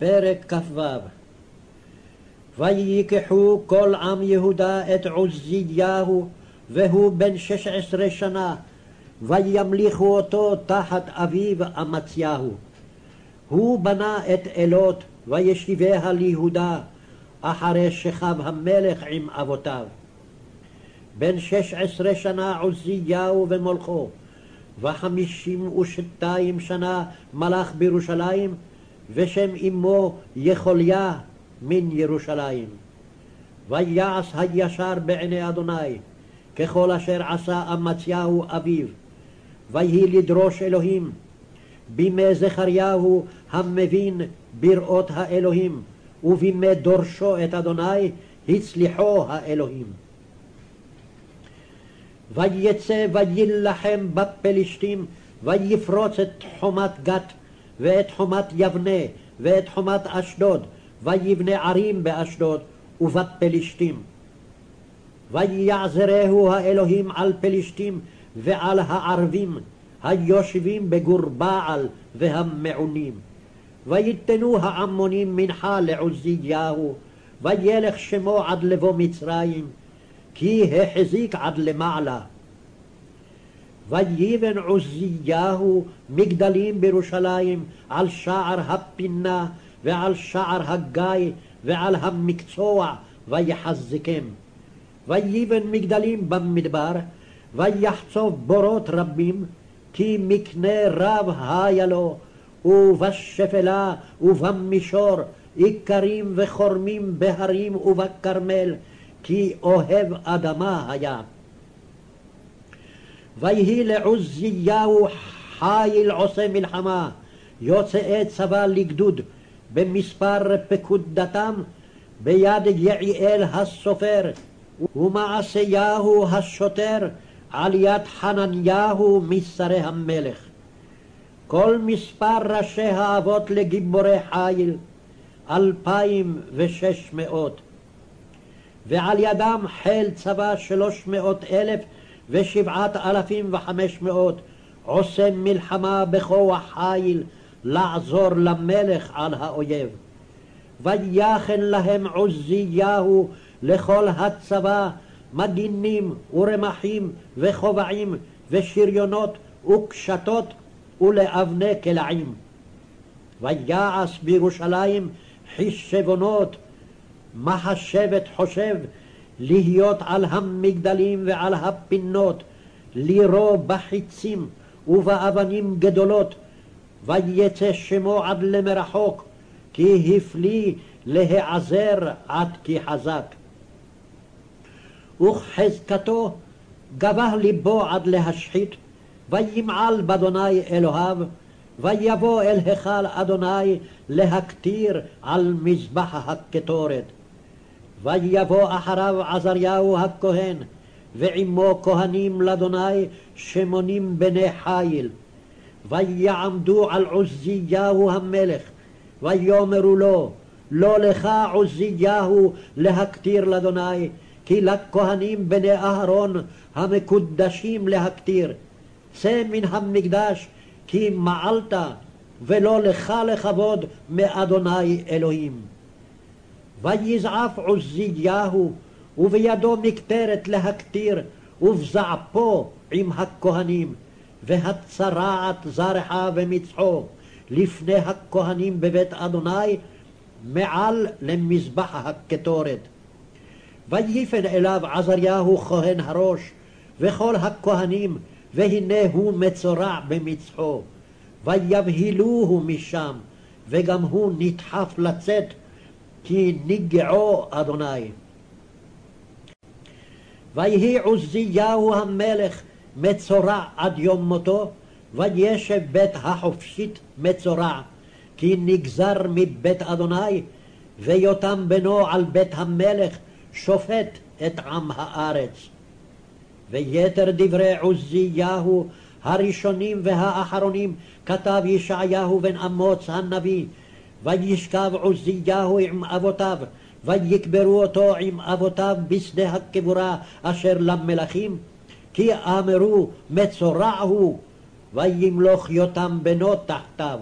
פרק כ"ו ויקחו כל עם יהודה את עוזיהו, והוא בן שש עשרה שנה, וימליכו אותו תחת אביו אמציהו. הוא בנה את אלות, וישיביה ליהודה, אחרי שכב המלך עם אבותיו. בן שש עשרה שנה עוזיהו ומולכו, וחמישים ושתיים שנה מלך בירושלים, ושם אמו יכוליה מן ירושלים. ויעש הישר בעיני אדוני, ככל אשר עשה אמציהו אביו. ויהי לדרוש אלוהים, בימי זכריהו המבין בראות האלוהים, ובימי דורשו את אדוני הצליחו האלוהים. ויצא ויילחם בפלשתים, ויפרוץ את חומת גת, ואת חומת יבנה, ואת חומת אשדוד, ויבנה ערים באשדוד, ובת פלשתים. ויעזרהו האלוהים על פלשתים ועל הערבים, היושבים בגור בעל והמעונים. ויתנו העמונים מנחה לעוזיהו, וילך שמו עד לבוא מצרים, כי החזיק עד למעלה. ויבן עוזיהו מגדלים בירושלים על שער הפינה ועל שער הגיא ועל המקצוע ויחזקם. ויבן מגדלים במדבר ויחצוב בורות רבים כי מקנה רב היה לו ובשפלה ובמישור איכרים וחורמים בהרים ובכרמל כי אוהב אדמה היה. ויהי לעוזיהו חיל עושה מלחמה, יוצאי צבא לגדוד, במספר פקודתם, ביד יעיאל הסופר, ומעשיהו השוטר, על יד חנניהו משרי המלך. כל מספר ראשי האבות לגיבורי חיל, אלפיים ושש מאות. ועל ידם חיל צבא שלוש מאות אלף ושבעת אלפים וחמש מאות, עושה מלחמה בכוח חיל, לעזור למלך על האויב. ויחן להם עוזיהו לכל הצבא מגינים ורמחים וכובעים ושריונות וקשתות ולאבני קלעים. ויעש בירושלים חישבונות מחשבת חושב להיות על המגדלים ועל הפינות, לירו בחיצים ובאבנים גדולות, ויצא שמו עד למרחוק, כי הפליא להיעזר עד כי חזק. וכחזקתו גבה ליבו עד להשחית, וימעל באדוני אלוהיו, ויבוא אל היכל אדוני להקטיר על מזבח הקטורת. ויבוא אחריו עזריהו הכהן, ועמו כהנים לאדוני שמונים בני חיל. ויעמדו על עוזיהו המלך, ויאמרו לו, לא לך עוזיהו להקטיר לאדוני, כי לכהנים בני אהרון המקודשים להקטיר. צא מן המקדש, כי מעלת, ולא לך לכבוד מאדוני אלוהים. ויזעף עוזיהו, ובידו מקטרת להקטיר, ובזעפו עם הכהנים, והצרעת זרחה ומצחו לפני הכהנים בבית אדוני, מעל למזבח הקטורת. ויפן אליו עזריהו כהן הראש, וכל הכהנים, והנה הוא מצורע במצחו. ויבהילוהו משם, וגם הוא נדחף לצאת כי נגעו אדוני. ויהי עוזיהו המלך מצורע עד יום מותו, וישב בית החופשית מצורע, כי נגזר מבית אדוני, ויותם בנו על בית המלך שופט את עם הארץ. ויתר דברי עוזיהו הראשונים והאחרונים כתב ישעיהו בן אמוץ הנביא, וישכב עוזיהו עם אבותיו, ויקברו אותו עם אבותיו בשדה הקבורה אשר למלכים, כי אמרו מצורע הוא, וימלוך יותם בנו תחתיו.